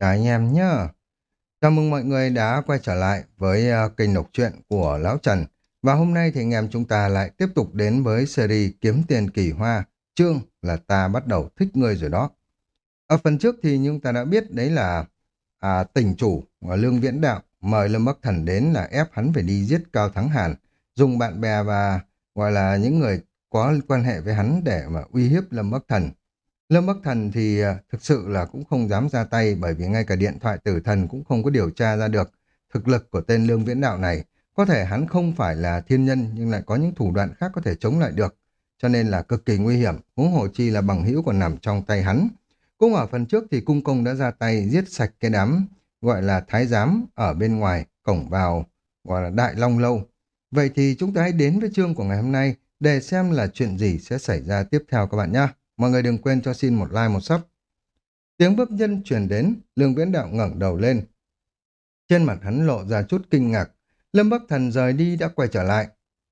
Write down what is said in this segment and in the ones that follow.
Chào anh em nhá. Chào mừng mọi người đã quay trở lại với uh, kênh đọc truyện của Lão Trần. Và hôm nay thì anh em chúng ta lại tiếp tục đến với series Kiếm Tiền Kỳ Hoa. Chương là ta bắt đầu thích ngươi rồi đó. Ở phần trước thì chúng ta đã biết đấy là à, tỉnh chủ và Lương Viễn Đạo mời Lâm Bắc Thần đến là ép hắn phải đi giết Cao Thắng Hàn, dùng bạn bè và gọi là những người có quan hệ với hắn để mà uy hiếp Lâm Bắc Thần. Lâm Bắc Thần thì à, thực sự là cũng không dám ra tay bởi vì ngay cả điện thoại tử thần cũng không có điều tra ra được thực lực của tên Lương Viễn Đạo này. Có thể hắn không phải là thiên nhân nhưng lại có những thủ đoạn khác có thể chống lại được. Cho nên là cực kỳ nguy hiểm, huống hồ chi là bằng hữu còn nằm trong tay hắn. Cũng ở phần trước thì cung công đã ra tay giết sạch cái đám gọi là thái giám ở bên ngoài cổng vào gọi là Đại Long Lâu. Vậy thì chúng ta hãy đến với chương của ngày hôm nay để xem là chuyện gì sẽ xảy ra tiếp theo các bạn nhé. Mọi người đừng quên cho xin một like một sub. Tiếng bước nhân truyền đến, Lương Viễn Đạo ngẩng đầu lên. Trên mặt hắn lộ ra chút kinh ngạc. Lâm Bắc Thần rời đi đã quay trở lại.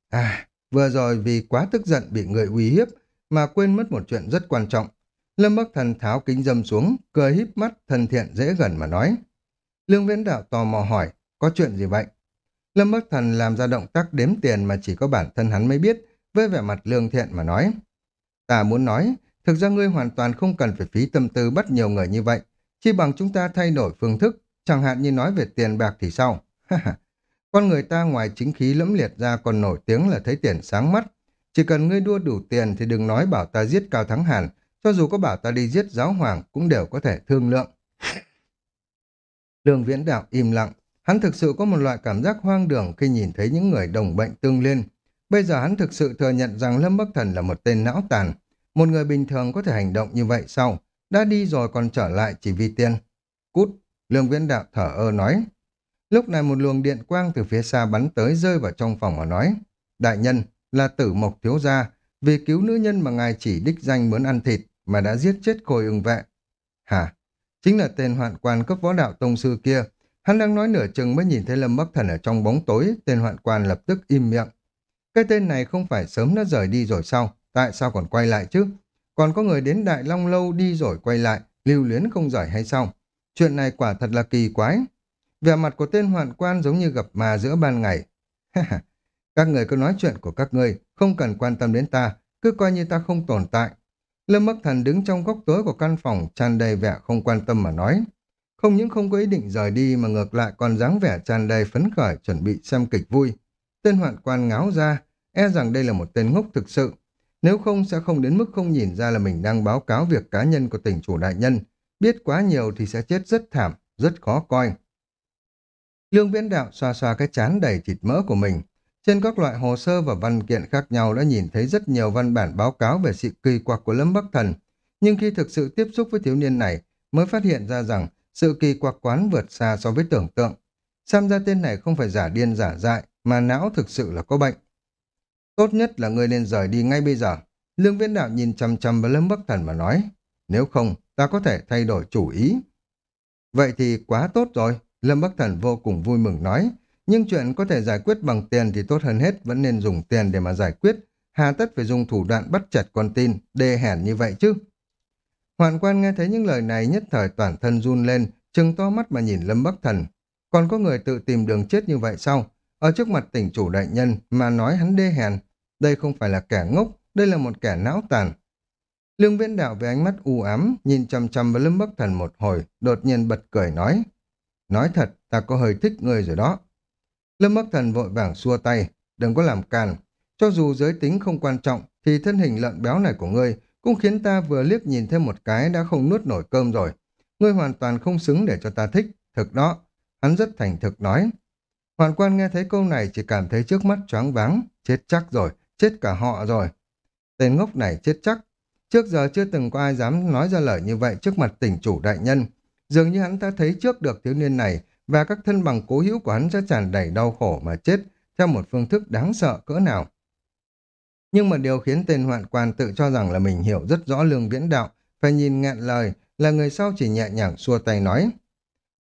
À, vừa rồi vì quá tức giận bị người uy hiếp mà quên mất một chuyện rất quan trọng. Lâm Bắc Thần tháo kính dâm xuống, cười híp mắt, thân thiện dễ gần mà nói. Lương Viễn Đạo tò mò hỏi, có chuyện gì vậy? Lâm Bắc Thần làm ra động tác đếm tiền mà chỉ có bản thân hắn mới biết, với vẻ mặt lương thiện mà nói. Ta muốn nói, thực ra ngươi hoàn toàn không cần phải phí tâm tư bắt nhiều người như vậy, chỉ bằng chúng ta thay đổi phương thức, chẳng hạn như nói về tiền bạc thì sao? Con người ta ngoài chính khí lẫm liệt ra còn nổi tiếng là thấy tiền sáng mắt. Chỉ cần ngươi đua đủ tiền thì đừng nói bảo ta giết Cao Thắng Hàn, cho dù có bảo ta đi giết giáo hoàng cũng đều có thể thương lượng. Lương Viễn Đạo im lặng, hắn thực sự có một loại cảm giác hoang đường khi nhìn thấy những người đồng bệnh tương liên. Bây giờ hắn thực sự thừa nhận rằng Lâm Bắc Thần là một tên não tàn. Một người bình thường có thể hành động như vậy sao? Đã đi rồi còn trở lại chỉ vì tiền. Cút, Lương Viễn Đạo thở ơ nói. Lúc này một luồng điện quang từ phía xa bắn tới rơi vào trong phòng và nói. Đại nhân, là tử mộc thiếu gia, vì cứu nữ nhân mà ngài chỉ đích danh muốn ăn thịt mà đã giết chết khôi ưng vệ. Hả? Chính là tên hoạn quan cấp võ đạo tông sư kia. Hắn đang nói nửa chừng mới nhìn thấy Lâm Bắc Thần ở trong bóng tối, tên hoạn quan lập tức im miệng. Cái tên này không phải sớm đã rời đi rồi sao? Tại sao còn quay lại chứ? Còn có người đến Đại Long Lâu đi rồi quay lại, lưu luyến không rời hay sao? Chuyện này quả thật là kỳ quái. Vẻ mặt của tên hoạn quan giống như gặp mà giữa ban ngày. các người cứ nói chuyện của các người, không cần quan tâm đến ta, cứ coi như ta không tồn tại. Lâm Bắc Thần đứng trong góc tối của căn phòng tràn đầy vẻ không quan tâm mà nói. Không những không có ý định rời đi mà ngược lại còn dáng vẻ tràn đầy phấn khởi chuẩn bị xem kịch vui. Tên hoạn quan ngáo ra, e rằng đây là một tên ngốc thực sự. Nếu không sẽ không đến mức không nhìn ra là mình đang báo cáo việc cá nhân của tỉnh chủ đại nhân. Biết quá nhiều thì sẽ chết rất thảm, rất khó coi. Lương Viễn Đạo xoa xoa cái chán đầy thịt mỡ của mình. Trên các loại hồ sơ và văn kiện khác nhau đã nhìn thấy rất nhiều văn bản báo cáo về sự kỳ quặc của Lâm Bắc Thần. Nhưng khi thực sự tiếp xúc với thiếu niên này, mới phát hiện ra rằng sự kỳ quặc quán vượt xa so với tưởng tượng. Xem ra tên này không phải giả điên giả dại, mà não thực sự là có bệnh. Tốt nhất là ngươi nên rời đi ngay bây giờ. Lương Viễn Đạo nhìn chăm chăm vào Lâm Bắc Thần mà nói, nếu không, ta có thể thay đổi chủ ý. Vậy thì quá tốt rồi, Lâm Bắc Thần vô cùng vui mừng nói, nhưng chuyện có thể giải quyết bằng tiền thì tốt hơn hết, vẫn nên dùng tiền để mà giải quyết, hà tất phải dùng thủ đoạn bắt chặt con tin, đê hèn như vậy chứ. Hoàn quan nghe thấy những lời này nhất thời toàn thân run lên, chừng to mắt mà nhìn Lâm Bắc Thần. Còn có người tự tìm đường chết như vậy sao? Ở trước mặt tỉnh chủ đại nhân mà nói hắn đê hèn, đây không phải là kẻ ngốc, đây là một kẻ não tàn. Lương viễn đạo với ánh mắt u ám, nhìn chăm chăm vào Lâm Bắc Thần một hồi, đột nhiên bật cười nói. Nói thật, ta có hơi thích người rồi đó. Lâm Bắc Thần vội vàng xua tay, đừng có làm càn. Cho dù giới tính không quan trọng, thì thân hình lợn béo này của ngươi cũng khiến ta vừa liếc nhìn thêm một cái đã không nuốt nổi cơm rồi. Ngươi hoàn toàn không xứng để cho ta thích, thực đó. Hắn rất thành thực nói. Hoàn quan nghe thấy câu này chỉ cảm thấy trước mắt choáng váng, chết chắc rồi, chết cả họ rồi. Tên ngốc này chết chắc. Trước giờ chưa từng có ai dám nói ra lời như vậy trước mặt tỉnh chủ đại nhân. Dường như hắn ta thấy trước được thiếu niên này và các thân bằng cố hữu của hắn sẽ tràn đầy đau khổ mà chết theo một phương thức đáng sợ cỡ nào. Nhưng mà điều khiến tên hoạn quan tự cho rằng là mình hiểu rất rõ lương viễn đạo, phải nhìn ngạn lời, là người sau chỉ nhẹ nhàng xua tay nói.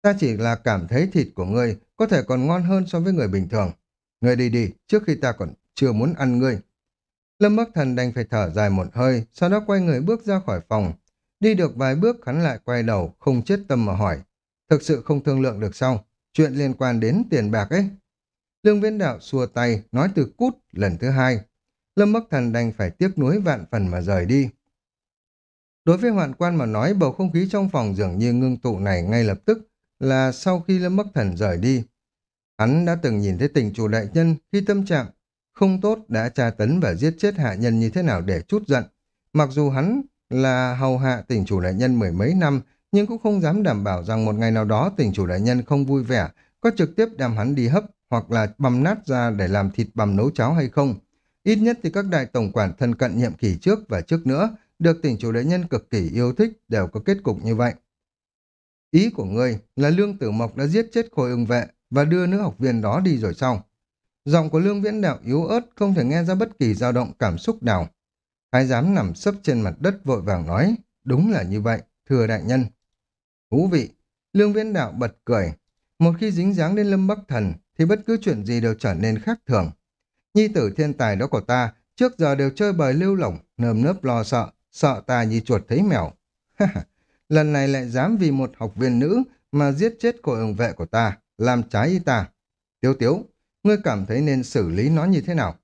Ta chỉ là cảm thấy thịt của ngươi có thể còn ngon hơn so với người bình thường. Ngươi đi đi, trước khi ta còn chưa muốn ăn ngươi. Lâm Bắc Thần đành phải thở dài một hơi, sau đó quay người bước ra khỏi phòng. Đi được vài bước hắn lại quay đầu, không chết tâm mà hỏi. thực sự không thương lượng được sao? Chuyện liên quan đến tiền bạc ấy. Lương Viễn Đạo xua tay, nói từ cút lần thứ hai. Lâm Bắc Thần đành phải tiếc nuối vạn phần mà rời đi. Đối với hoạn quan mà nói, bầu không khí trong phòng dường như ngưng tụ này ngay lập tức là sau khi Lâm Bắc Thần rời đi. Hắn đã từng nhìn thấy tình chủ đại nhân khi tâm trạng không tốt đã tra tấn và giết chết hạ nhân như thế nào để chút giận. Mặc dù hắn là hầu hạ tình chủ đại nhân mười mấy năm, nhưng cũng không dám đảm bảo rằng một ngày nào đó tình chủ đại nhân không vui vẻ, có trực tiếp đem hắn đi hấp hoặc là băm nát ra để làm thịt bằm nấu cháo hay không. Ít nhất thì các đại tổng quản thân cận nhiệm kỳ trước và trước nữa, được tỉnh chủ đại nhân cực kỳ yêu thích đều có kết cục như vậy. Ý của ngươi là Lương Tử Mộc đã giết chết khôi ưng vệ và đưa nữ học viên đó đi rồi sao? Giọng của Lương Viễn Đạo yếu ớt không thể nghe ra bất kỳ dao động cảm xúc nào. Thái giám nằm sấp trên mặt đất vội vàng nói, đúng là như vậy, thưa đại nhân. Thú vị, Lương Viễn Đạo bật cười. Một khi dính dáng đến Lâm Bắc Thần thì bất cứ chuyện gì đều trở nên khác thường. Nhi tử thiên tài đó của ta trước giờ đều chơi bời lưu lỏng, nơm nớp lo sợ, sợ ta như chuột thấy mèo. Lần này lại dám vì một học viên nữ mà giết chết cô ưng vệ của ta, làm trái ý ta. Tiếu Tiếu, ngươi cảm thấy nên xử lý nó như thế nào?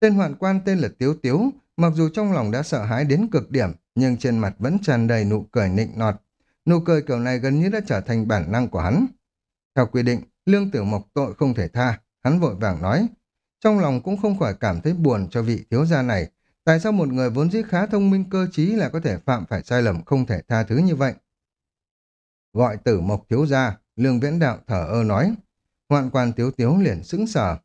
Tên hoạn quan tên là Tiếu Tiếu, mặc dù trong lòng đã sợ hãi đến cực điểm, nhưng trên mặt vẫn tràn đầy nụ cười nịnh nọt. Nụ cười kiểu này gần như đã trở thành bản năng của hắn. Theo quy định, lương tử mộc tội không thể tha, hắn vội vàng nói. Trong lòng cũng không khỏi cảm thấy buồn cho vị thiếu gia này. Tại sao một người vốn dĩ khá thông minh cơ trí lại có thể phạm phải sai lầm không thể tha thứ như vậy? Gọi tử mộc thiếu gia, lương viễn đạo thở ơ nói. Hoạn quan tiếu tiếu liền sững sờ.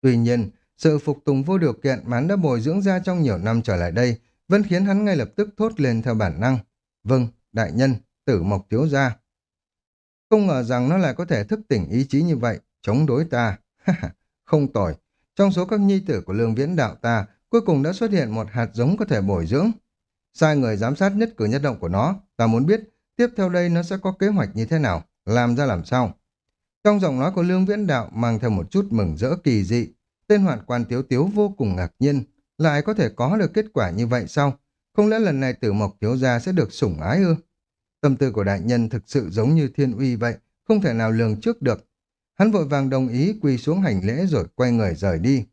Tuy nhiên, sự phục tùng vô điều kiện mà hắn đã bồi dưỡng ra trong nhiều năm trở lại đây vẫn khiến hắn ngay lập tức thốt lên theo bản năng. Vâng, đại nhân, tử mộc thiếu gia. Không ngờ rằng nó lại có thể thức tỉnh ý chí như vậy, chống đối ta. không tồi. Trong số các nhi tử của lương viễn đạo ta, cuối cùng đã xuất hiện một hạt giống có thể bồi dưỡng. Sai người giám sát nhất cử nhất động của nó, ta muốn biết tiếp theo đây nó sẽ có kế hoạch như thế nào, làm ra làm sao. Trong giọng nói của lương viễn đạo mang theo một chút mừng rỡ kỳ dị, tên hoạn quan tiếu tiếu vô cùng ngạc nhiên, lại có thể có được kết quả như vậy sao? Không lẽ lần này tử mộc thiếu gia sẽ được sủng ái ư? Tâm tư của đại nhân thực sự giống như thiên uy vậy, không thể nào lường trước được. Hắn vội vàng đồng ý quỳ xuống hành lễ rồi quay người rời đi.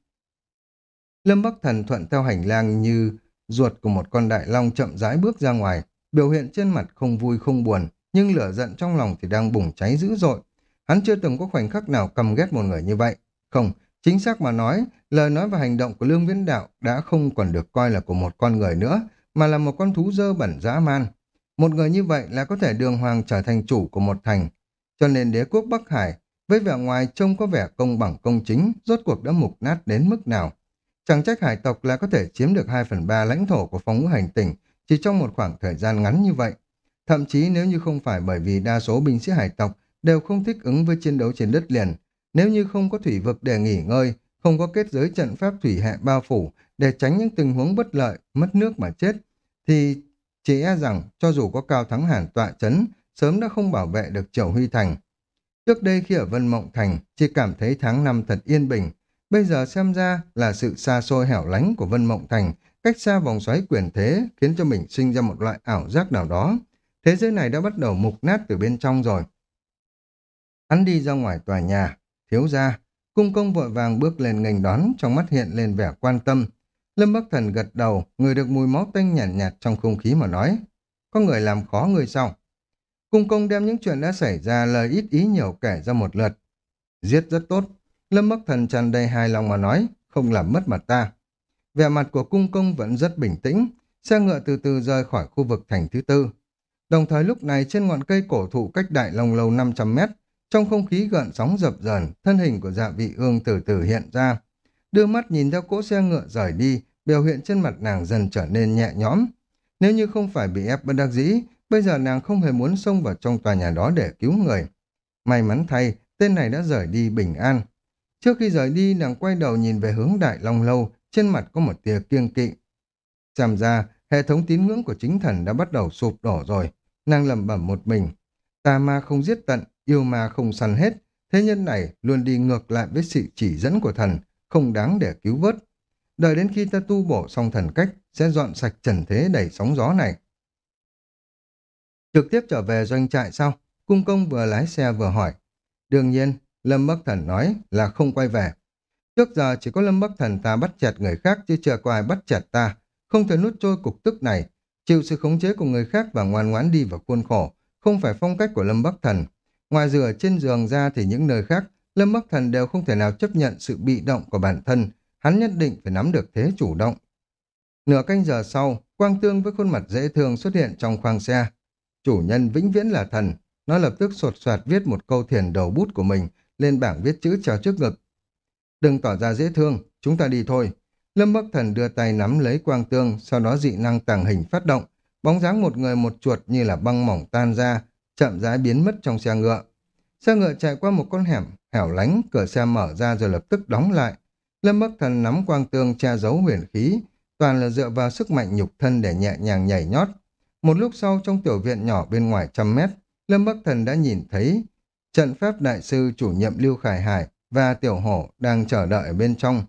Lâm Bắc Thần thuận theo hành lang như ruột của một con đại long chậm rãi bước ra ngoài, biểu hiện trên mặt không vui không buồn, nhưng lửa giận trong lòng thì đang bùng cháy dữ dội. Hắn chưa từng có khoảnh khắc nào cầm ghét một người như vậy. Không, chính xác mà nói, lời nói và hành động của Lương Viễn Đạo đã không còn được coi là của một con người nữa, mà là một con thú dơ bẩn dã man. Một người như vậy là có thể đường hoàng trở thành chủ của một thành. Cho nên đế quốc Bắc Hải, với vẻ ngoài trông có vẻ công bằng công chính, rốt cuộc đã mục nát đến mức nào. Chẳng trách hải tộc là có thể chiếm được 2 phần 3 lãnh thổ của phóng ngũ hành tinh chỉ trong một khoảng thời gian ngắn như vậy. Thậm chí nếu như không phải bởi vì đa số binh sĩ hải tộc đều không thích ứng với chiến đấu trên đất liền, nếu như không có thủy vực để nghỉ ngơi, không có kết giới trận pháp thủy hệ bao phủ để tránh những tình huống bất lợi, mất nước mà chết, thì chỉ e rằng cho dù có cao thắng hàn tọa chấn, sớm đã không bảo vệ được Triều Huy Thành. Trước đây khi ở Vân Mộng Thành, chỉ cảm thấy tháng năm thật yên bình. Bây giờ xem ra là sự xa xôi hẻo lánh của Vân Mộng Thành, cách xa vòng xoáy quyền thế, khiến cho mình sinh ra một loại ảo giác nào đó. Thế giới này đã bắt đầu mục nát từ bên trong rồi. Hắn đi ra ngoài tòa nhà, thiếu ra, cung công vội vàng bước lên nghênh đón, trong mắt hiện lên vẻ quan tâm, Lâm Bắc Thần gật đầu, người được mùi máu tanh nhàn nhạt, nhạt trong không khí mà nói. Có người làm khó người sao? Cung công đem những chuyện đã xảy ra lời ít ý nhiều kể ra một lượt. Giết rất tốt. Lâm Bắc Thần tràn đầy hài lòng mà nói, không làm mất mặt ta. Vẻ mặt của cung công vẫn rất bình tĩnh, xe ngựa từ từ rời khỏi khu vực thành thứ tư. Đồng thời lúc này trên ngọn cây cổ thụ cách đại long lâu 500 mét, trong không khí gợn sóng dập dờn, thân hình của dạ vị ương từ từ hiện ra. Đưa mắt nhìn theo cỗ xe ngựa rời đi, biểu hiện trên mặt nàng dần trở nên nhẹ nhõm. Nếu như không phải bị ép bất đắc dĩ, bây giờ nàng không hề muốn xông vào trong tòa nhà đó để cứu người. May mắn thay, tên này đã rời đi bình an. Trước khi rời đi, nàng quay đầu nhìn về hướng Đại Long Lâu, trên mặt có một tia kiêng kỵ. Xem ra, hệ thống tín ngưỡng của chính thần đã bắt đầu sụp đổ rồi. Nàng lẩm bẩm một mình. Tà ma không giết tận, yêu ma không săn hết. Thế nhân này luôn đi ngược lại với sự chỉ dẫn của thần, không đáng để cứu vớt. Đợi đến khi ta tu bổ xong thần cách, sẽ dọn sạch trần thế đầy sóng gió này. Trực tiếp trở về doanh trại sau, Cung công vừa lái xe vừa hỏi. Đương nhiên, Lâm Bắc Thần nói là không quay về. Trước giờ chỉ có Lâm Bắc Thần ta bắt chẹt người khác chứ chưa có ai bắt chẹt ta. Không thể nuốt trôi cục tức này. Chịu sự khống chế của người khác và ngoan ngoãn đi vào khuôn khổ. Không phải phong cách của Lâm Bắc Thần. Ngoài rửa trên giường ra thì những nơi khác, Lâm Bắc Thần đều không thể nào chấp nhận sự bị động của bản thân. Hắn nhất định phải nắm được thế chủ động. Nửa canh giờ sau, Quang Tương với khuôn mặt dễ thương xuất hiện trong khoang xe. Chủ nhân vĩnh viễn là thần. Nó lập tức sột soạt viết một câu thiền đầu bút của mình lên bảng viết chữ treo trước ngực. Đừng tỏ ra dễ thương, chúng ta đi thôi. Lâm Bắc Thần đưa tay nắm lấy quang tương, sau đó dị năng tàng hình phát động. Bóng dáng một người một chuột như là băng mỏng tan ra, chậm rãi biến mất trong xe ngựa. Xe ngựa chạy qua một con hẻm, hẻo lánh, cửa xe mở ra rồi lập tức đóng lại. Lâm Bắc Thần nắm quang tương che giấu huyền khí, toàn là dựa vào sức mạnh nhục thân để nhẹ nhàng nhảy nhót. Một lúc sau trong tiểu viện nhỏ bên ngoài trăm mét, Lâm Bắc Thần đã nhìn thấy trận pháp đại sư chủ nhiệm Lưu Khải Hải và tiểu hổ đang chờ đợi ở bên trong.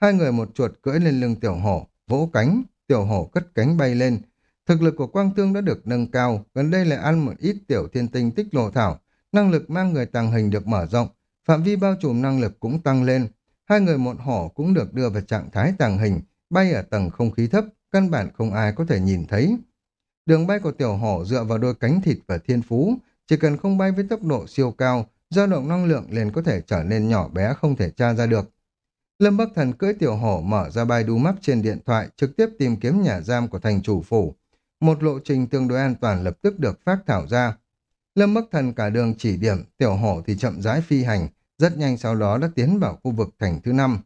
Hai người một chuột cưỡi lên lưng tiểu hổ, vỗ cánh, tiểu hổ cất cánh bay lên. Thực lực của Quang Tương đã được nâng cao, gần đây lại ăn một ít tiểu thiên tinh tích lộ thảo, năng lực mang người tàng hình được mở rộng, phạm vi bao trùm năng lực cũng tăng lên. Hai người một hổ cũng được đưa vào trạng thái tàng hình, bay ở tầng không khí thấp, căn bản không ai có thể nhìn thấy. Đường bay của tiểu hổ dựa vào đôi cánh thịt và thiên phú, chỉ cần không bay với tốc độ siêu cao, dao động năng lượng liền có thể trở nên nhỏ bé không thể tra ra được. Lâm Bắc Thần cưỡi tiểu hổ mở ra bài đu map trên điện thoại trực tiếp tìm kiếm nhà giam của thành chủ phủ. Một lộ trình tương đối an toàn lập tức được phát thảo ra. Lâm Bắc Thần cả đường chỉ điểm, tiểu hổ thì chậm rãi phi hành, rất nhanh sau đó đã tiến vào khu vực thành thứ năm.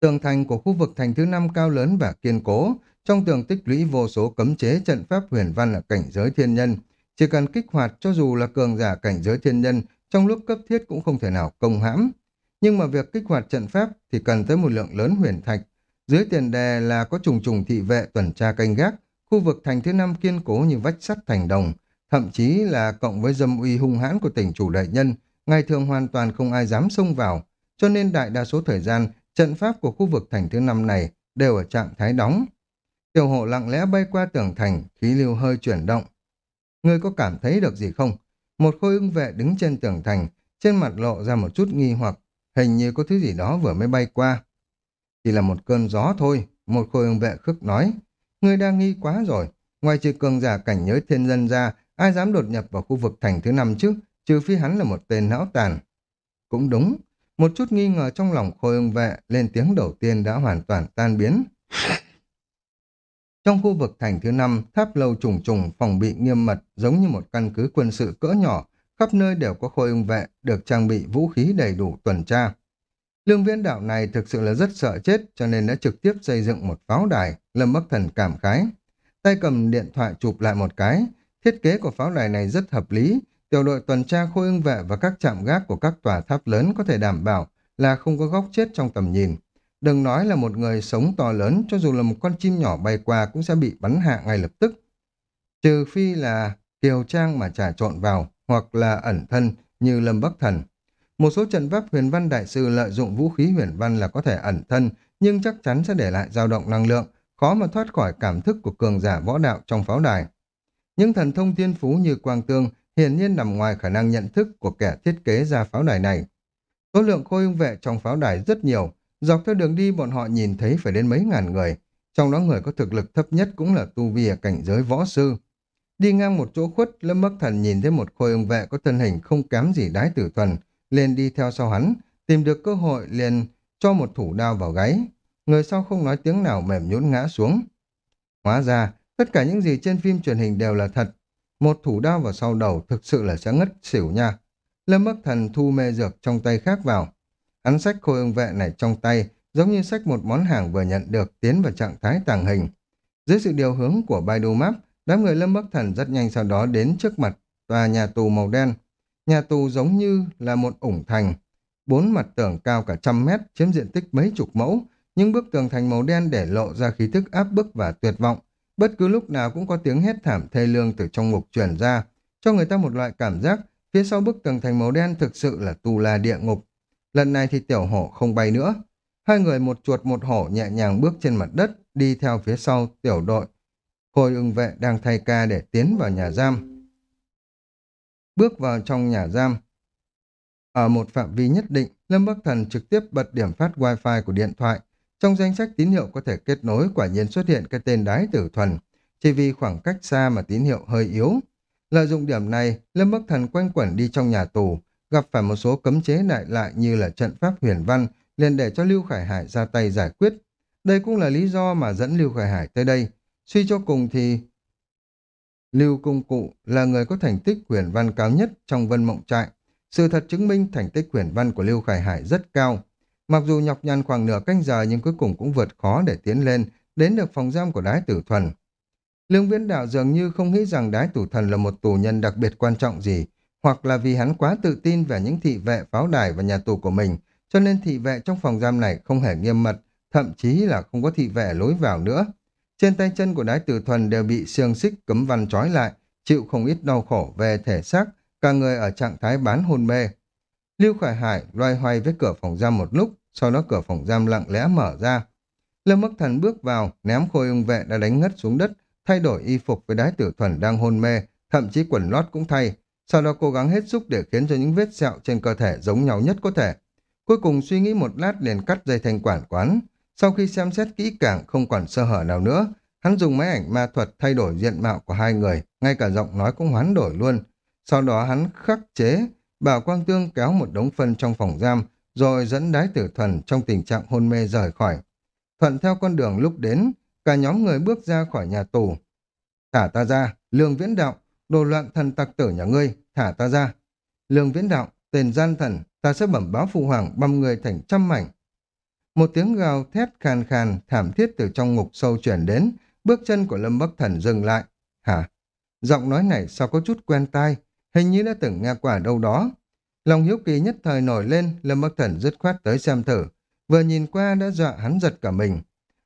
Tường thành của khu vực thành thứ năm cao lớn và kiên cố, trong tường tích lũy vô số cấm chế trận pháp huyền văn ở cảnh giới thiên nhân. Chỉ cần kích hoạt cho dù là cường giả cảnh giới thiên nhân, trong lúc cấp thiết cũng không thể nào công hãm. Nhưng mà việc kích hoạt trận pháp thì cần tới một lượng lớn huyền thạch. Dưới tiền đề là có trùng trùng thị vệ tuần tra canh gác, khu vực thành thứ năm kiên cố như vách sắt thành đồng, thậm chí là cộng với dâm uy hung hãn của tỉnh chủ đại nhân, ngày thường hoàn toàn không ai dám xông vào, cho nên đại đa số thời gian, trận pháp của khu vực thành thứ năm này đều ở trạng thái đóng. Tiểu hộ lặng lẽ bay qua tường thành, khí lưu hơi chuyển động. Ngươi có cảm thấy được gì không? Một khôi ưng vệ đứng trên tường thành, trên mặt lộ ra một chút nghi hoặc, hình như có thứ gì đó vừa mới bay qua. Chỉ là một cơn gió thôi, một khôi ưng vệ khức nói. Ngươi đang nghi quá rồi, ngoài trừ cường giả cảnh giới thiên dân ra, ai dám đột nhập vào khu vực thành thứ năm chứ, trừ phi hắn là một tên não tàn. Cũng đúng, một chút nghi ngờ trong lòng khôi ưng vệ lên tiếng đầu tiên đã hoàn toàn tan biến. Trong khu vực thành thứ năm, tháp lâu trùng trùng, phòng bị nghiêm mật, giống như một căn cứ quân sự cỡ nhỏ, khắp nơi đều có khôi ưng vệ, được trang bị vũ khí đầy đủ tuần tra. Lương viễn đạo này thực sự là rất sợ chết, cho nên đã trực tiếp xây dựng một pháo đài, Lâm Bắc Thần cảm khái. Tay cầm điện thoại chụp lại một cái, thiết kế của pháo đài này rất hợp lý, tiểu đội tuần tra khôi ưng vệ và các trạm gác của các tòa tháp lớn có thể đảm bảo là không có góc chết trong tầm nhìn. Đừng nói là một người sống to lớn, cho dù là một con chim nhỏ bay qua cũng sẽ bị bắn hạ ngay lập tức. Trừ phi là kiều trang mà trà trộn vào, hoặc là ẩn thân như Lâm Bắc Thần. Một số trận pháp huyền văn đại sư lợi dụng vũ khí huyền văn là có thể ẩn thân, nhưng chắc chắn sẽ để lại dao động năng lượng, khó mà thoát khỏi cảm thức của cường giả võ đạo trong pháo đài. Những thần thông thiên phú như quang tương hiển nhiên nằm ngoài khả năng nhận thức của kẻ thiết kế ra pháo đài này. Số lượng khôi ung vệ trong pháo đài rất nhiều, Dọc theo đường đi bọn họ nhìn thấy phải đến mấy ngàn người, trong đó người có thực lực thấp nhất cũng là tu vi ở cảnh giới võ sư. Đi ngang một chỗ khuất, Lâm Bắc Thần nhìn thấy một khôi ông vệ có thân hình không kém gì đái tử thuần, liền đi theo sau hắn, tìm được cơ hội liền cho một thủ đao vào gáy. Người sau không nói tiếng nào mềm nhũn ngã xuống. Hóa ra, tất cả những gì trên phim truyền hình đều là thật. Một thủ đao vào sau đầu thực sự là sẽ ngất xỉu nha. Lâm Bắc Thần thu mê dược trong tay khác vào, Hắn sách khôi ưng vệ này trong tay, giống như sách một món hàng vừa nhận được tiến vào trạng thái tàng hình. Dưới sự điều hướng của Baidu Map, đám người Lâm Bắc Thần rất nhanh sau đó đến trước mặt tòa nhà tù màu đen. Nhà tù giống như là một ủng thành, bốn mặt tường cao cả trăm mét, chiếm diện tích mấy chục mẫu, nhưng bức tường thành màu đen để lộ ra khí thức áp bức và tuyệt vọng. Bất cứ lúc nào cũng có tiếng hét thảm thê lương từ trong ngục truyền ra, cho người ta một loại cảm giác phía sau bức tường thành màu đen thực sự là tù là địa ngục. Lần này thì tiểu hổ không bay nữa. Hai người một chuột một hổ nhẹ nhàng bước trên mặt đất, đi theo phía sau tiểu đội. Khôi ưng vệ đang thay ca để tiến vào nhà giam. bước vào trong nhà giam. Ở một phạm vi nhất định, Lâm Bắc Thần trực tiếp bật điểm phát wifi của điện thoại. Trong danh sách tín hiệu có thể kết nối quả nhiên xuất hiện cái tên đái tử thuần, chỉ vì khoảng cách xa mà tín hiệu hơi yếu. Lợi dụng điểm này, Lâm Bắc Thần quanh quẩn đi trong nhà tù, gặp phải một số cấm chế lại lại như là trận pháp huyền văn, liền để cho Lưu Khải Hải ra tay giải quyết. Đây cũng là lý do mà dẫn Lưu Khải Hải tới đây. Suy cho cùng thì Lưu Cung Cụ là người có thành tích huyền văn cao nhất trong vân mộng trại. Sự thật chứng minh thành tích huyền văn của Lưu Khải Hải rất cao. Mặc dù nhọc nhằn khoảng nửa canh giờ nhưng cuối cùng cũng vượt khó để tiến lên, đến được phòng giam của đái tử thuần. Lương Viễn Đạo dường như không nghĩ rằng đái tử thần là một tù nhân đặc biệt quan trọng gì, hoặc là vì hắn quá tự tin về những thị vệ pháo đài và nhà tù của mình, cho nên thị vệ trong phòng giam này không hề nghiêm mật, thậm chí là không có thị vệ lối vào nữa. Trên tay chân của đái tử thuần đều bị xương xích cấm văn trói lại, chịu không ít đau khổ về thể xác, cả người ở trạng thái bán hôn mê. Lưu Khải Hải loay hoay với cửa phòng giam một lúc, sau đó cửa phòng giam lặng lẽ mở ra. Lâm Bắc Thần bước vào, ném khôi ung vệ đã đánh ngất xuống đất, thay đổi y phục với đái tử thuần đang hôn mê, thậm chí quần lót cũng thay, sau đó cố gắng hết sức để khiến cho những vết sẹo trên cơ thể giống nhau nhất có thể. Cuối cùng suy nghĩ một lát liền cắt dây thanh quản quán. Sau khi xem xét kỹ càng không còn sơ hở nào nữa, hắn dùng máy ảnh ma thuật thay đổi diện mạo của hai người, ngay cả giọng nói cũng hoán đổi luôn. Sau đó hắn khắc chế, bảo Quang Tương kéo một đống phân trong phòng giam, rồi dẫn đái tử thuần trong tình trạng hôn mê rời khỏi. Thuận theo con đường lúc đến, cả nhóm người bước ra khỏi nhà tù. Thả ta ra, lương viễn đạo, đồ loạn thần tặc tử nhà ngươi, thả ta ra. Lương viễn đạo, tên gian thần, ta sẽ bẩm báo phụ hoàng băm người thành trăm mảnh. Một tiếng gào thét khàn khàn, thảm thiết từ trong ngục sâu chuyển đến, bước chân của Lâm Bắc Thần dừng lại. Hả? Giọng nói này sao có chút quen tai, hình như đã từng nghe qua đâu đó. Lòng hiếu kỳ nhất thời nổi lên, Lâm Bắc Thần dứt khoát tới xem thử. Vừa nhìn qua đã dọa hắn giật cả mình.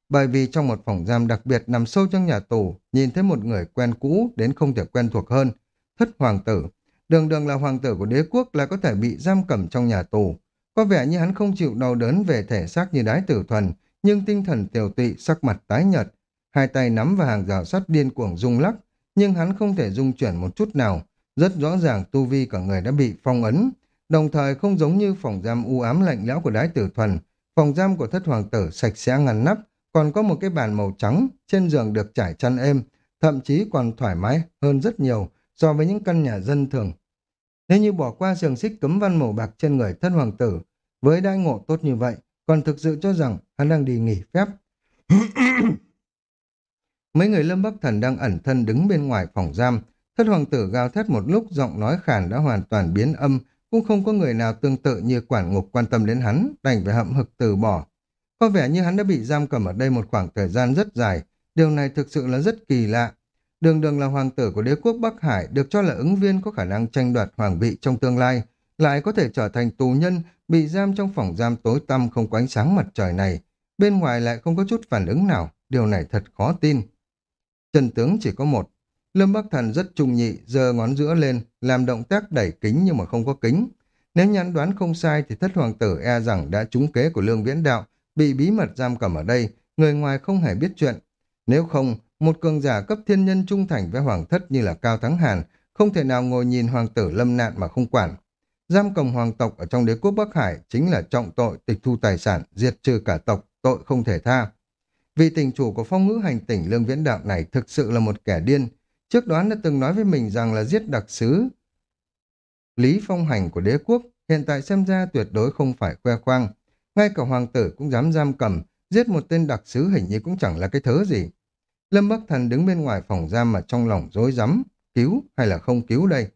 Bởi vì trong một phòng giam đặc biệt nằm sâu trong nhà tù, nhìn thấy một người quen cũ đến không thể quen thuộc hơn. Thất hoàng tử. Đường đường là hoàng tử của đế quốc là có thể bị giam cầm trong nhà tù. Có vẻ như hắn không chịu đau đớn về thể xác như đái tử thuần, nhưng tinh thần tiểu tụy, sắc mặt tái nhợt. Hai tay nắm vào hàng rào sắt điên cuồng rung lắc, nhưng hắn không thể dung chuyển một chút nào. Rất rõ ràng tu vi cả người đã bị phong ấn, đồng thời không giống như phòng giam u ám lạnh lẽo của đái tử thuần. Phòng giam của thất hoàng tử sạch sẽ ngăn nắp, còn có một cái bàn màu trắng, trên giường được trải chăn êm, thậm chí còn thoải mái hơn rất nhiều so với những căn nhà dân thường. Nếu như bỏ qua giường xích cấm văn màu bạc trên người thân hoàng tử, với đai ngộ tốt như vậy, còn thực sự cho rằng hắn đang đi nghỉ phép. Mấy người Lâm Bắc Thần đang ẩn thân đứng bên ngoài phòng giam, thất hoàng tử gào thét một lúc giọng nói khàn đã hoàn toàn biến âm, cũng không có người nào tương tự như quản ngục quan tâm đến hắn, đành phải hậm hực từ bỏ. Có vẻ như hắn đã bị giam cầm ở đây một khoảng thời gian rất dài, điều này thực sự là rất kỳ lạ. Đường đường là hoàng tử của đế quốc Bắc Hải, được cho là ứng viên có khả năng tranh đoạt hoàng vị trong tương lai, lại có thể trở thành tù nhân bị giam trong phòng giam tối tăm không có ánh sáng mặt trời này. Bên ngoài lại không có chút phản ứng nào, điều này thật khó tin. Trần tướng chỉ có một. Lâm Bắc Thần rất trung nhị, giơ ngón giữa lên, làm động tác đẩy kính nhưng mà không có kính. Nếu nhắn đoán không sai thì thất hoàng tử e rằng đã trúng kế của lương viễn đạo, bị bí mật giam cầm ở đây, người ngoài không hề biết chuyện. Nếu không, một cường giả cấp thiên nhân trung thành với hoàng thất như là Cao Thắng Hàn, không thể nào ngồi nhìn hoàng tử lâm nạn mà không quản. Giam cầm hoàng tộc ở trong đế quốc Bắc Hải chính là trọng tội tịch thu tài sản, diệt trừ cả tộc, tội không thể tha. Vị tình chủ của phong ngữ hành tỉnh Lương Viễn Đạo này thực sự là một kẻ điên. Trước đoán đã từng nói với mình rằng là giết đặc sứ Lý Phong Hành của đế quốc, hiện tại xem ra tuyệt đối không phải khoe khoang. Ngay cả hoàng tử cũng dám giam cầm, giết một tên đặc sứ hình như cũng chẳng là cái thớ gì. Lâm Bắc Thần đứng bên ngoài phòng giam mà trong lòng rối rắm, cứu hay là không cứu đây?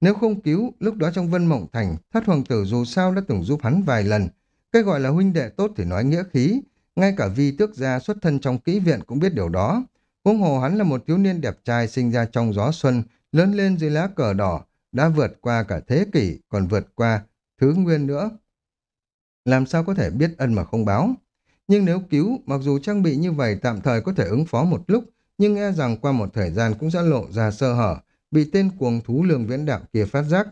Nếu không cứu, lúc đó trong Vân Mộng Thành, thất hoàng tử dù sao đã từng giúp hắn vài lần. Cái gọi là huynh đệ tốt thì nói nghĩa khí, ngay cả vi tước gia xuất thân trong kỹ viện cũng biết điều đó. Huống hồ hắn là một thiếu niên đẹp trai sinh ra trong gió xuân, lớn lên dưới lá cờ đỏ, đã vượt qua cả thế kỷ, còn vượt qua thứ nguyên nữa. Làm sao có thể biết ân mà không báo? Nhưng nếu cứu, mặc dù trang bị như vậy tạm thời có thể ứng phó một lúc, nhưng e rằng qua một thời gian cũng sẽ lộ ra sơ hở, bị tên cuồng thú lương viễn đạo kia phát giác.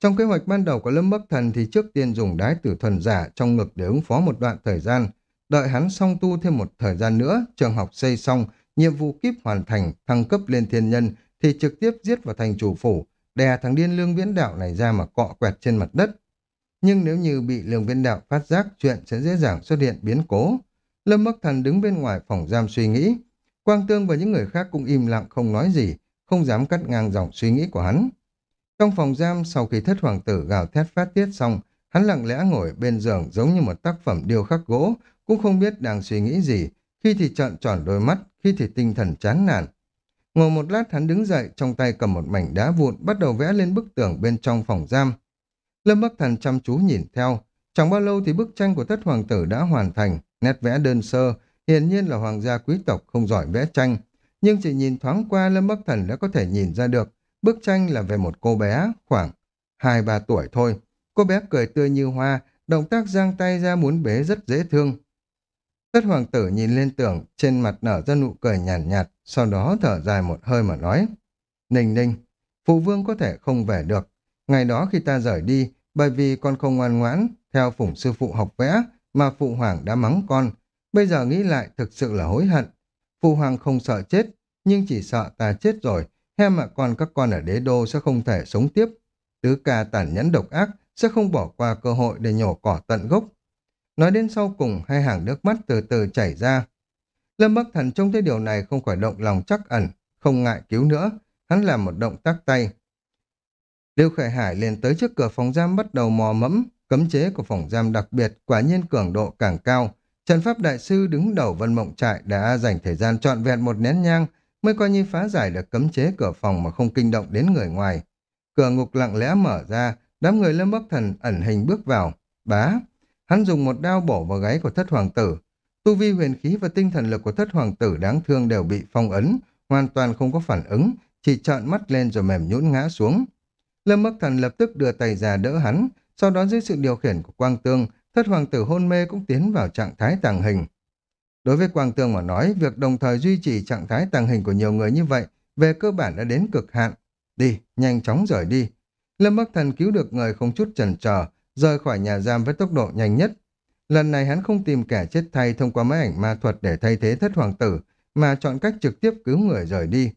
Trong kế hoạch ban đầu của Lâm Bắc Thần thì trước tiên dùng đái tử thuần giả trong ngực để ứng phó một đoạn thời gian, đợi hắn xong tu thêm một thời gian nữa, trường học xây xong, nhiệm vụ kíp hoàn thành, thăng cấp lên thiên nhân thì trực tiếp giết vào thành chủ phủ, đè thằng điên lương viễn đạo này ra mà cọ quẹt trên mặt đất. Nhưng nếu như bị lường viên đạo phát giác, chuyện sẽ dễ dàng xuất hiện biến cố. Lâm Bắc Thần đứng bên ngoài phòng giam suy nghĩ. Quang Tương và những người khác cũng im lặng không nói gì, không dám cắt ngang dòng suy nghĩ của hắn. Trong phòng giam, sau khi thất hoàng tử gào thét phát tiết xong, hắn lặng lẽ ngồi bên giường giống như một tác phẩm điêu khắc gỗ, cũng không biết đang suy nghĩ gì, khi thì trợn tròn đôi mắt, khi thì tinh thần chán nản. Ngồi một lát hắn đứng dậy, trong tay cầm một mảnh đá vụn, bắt đầu vẽ lên bức tường bên trong phòng giam. Lâm Bắc Thần chăm chú nhìn theo, chẳng bao lâu thì bức tranh của thất hoàng tử đã hoàn thành, nét vẽ đơn sơ, hiển nhiên là hoàng gia quý tộc không giỏi vẽ tranh, nhưng chỉ nhìn thoáng qua Lâm Bắc Thần đã có thể nhìn ra được, bức tranh là về một cô bé khoảng 2-3 tuổi thôi. Cô bé cười tươi như hoa, động tác giang tay ra muốn bế rất dễ thương. Tất hoàng tử nhìn lên tường, trên mặt nở ra nụ cười nhàn nhạt, nhạt, sau đó thở dài một hơi mà nói. Ninh ninh, phụ vương có thể không về được. Ngày đó khi ta rời đi, bởi vì con không ngoan ngoãn, theo phủng sư phụ học vẽ, mà phụ hoàng đã mắng con. Bây giờ nghĩ lại thực sự là hối hận. Phụ hoàng không sợ chết, nhưng chỉ sợ ta chết rồi, he mà con các con ở đế đô sẽ không thể sống tiếp. Tứ ca tàn nhẫn độc ác sẽ không bỏ qua cơ hội để nhổ cỏ tận gốc. Nói đến sau cùng, hai hàng nước mắt từ từ chảy ra. Lâm Bắc Thần trông thấy điều này không khỏi động lòng chắc ẩn, không ngại cứu nữa. Hắn làm một động tác tay. Lưu Khải Hải liền tới trước cửa phòng giam bắt đầu mò mẫm, cấm chế của phòng giam đặc biệt quả nhiên cường độ càng cao. Trần Pháp Đại Sư đứng đầu Vân Mộng Trại đã dành thời gian trọn vẹn một nén nhang mới coi như phá giải được cấm chế cửa phòng mà không kinh động đến người ngoài. Cửa ngục lặng lẽ mở ra, đám người Lâm Bắc Thần ẩn hình bước vào. Bá! Hắn dùng một đao bổ vào gáy của thất hoàng tử. Tu vi huyền khí và tinh thần lực của thất hoàng tử đáng thương đều bị phong ấn, hoàn toàn không có phản ứng, chỉ trợn mắt lên rồi mềm nhũn ngã xuống. Lâm Bắc Thần lập tức đưa tay ra đỡ hắn, sau đó dưới sự điều khiển của Quang Tương, thất hoàng tử hôn mê cũng tiến vào trạng thái tàng hình. Đối với Quang Tương mà nói, việc đồng thời duy trì trạng thái tàng hình của nhiều người như vậy về cơ bản đã đến cực hạn. Đi, nhanh chóng rời đi. Lâm Bắc Thần cứu được người không chút chần chờ, rời khỏi nhà giam với tốc độ nhanh nhất. Lần này hắn không tìm kẻ chết thay thông qua máy ảnh ma thuật để thay thế thất hoàng tử, mà chọn cách trực tiếp cứu người rời đi.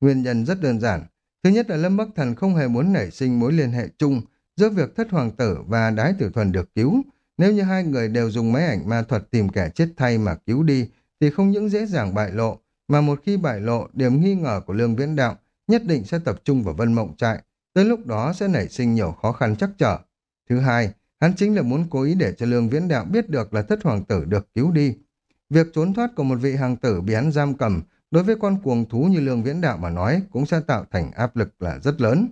Nguyên nhân rất đơn giản. Thứ nhất là Lâm Bắc Thần không hề muốn nảy sinh mối liên hệ chung giữa việc thất hoàng tử và đái tử thuần được cứu, nếu như hai người đều dùng máy ảnh ma thuật tìm kẻ chết thay mà cứu đi, thì không những dễ dàng bại lộ, mà một khi bại lộ, điểm nghi ngờ của Lương Viễn Đạo nhất định sẽ tập trung vào Vân Mộng Trại, tới lúc đó sẽ nảy sinh nhiều khó khăn chắc trở. Thứ hai, hắn chính là muốn cố ý để cho Lương Viễn Đạo biết được là thất hoàng tử được cứu đi. Việc trốn thoát của một vị hàng tử bị hắn giam cầm, đối với con cuồng thú như Lương Viễn Đạo mà nói, cũng sẽ tạo thành áp lực là rất lớn.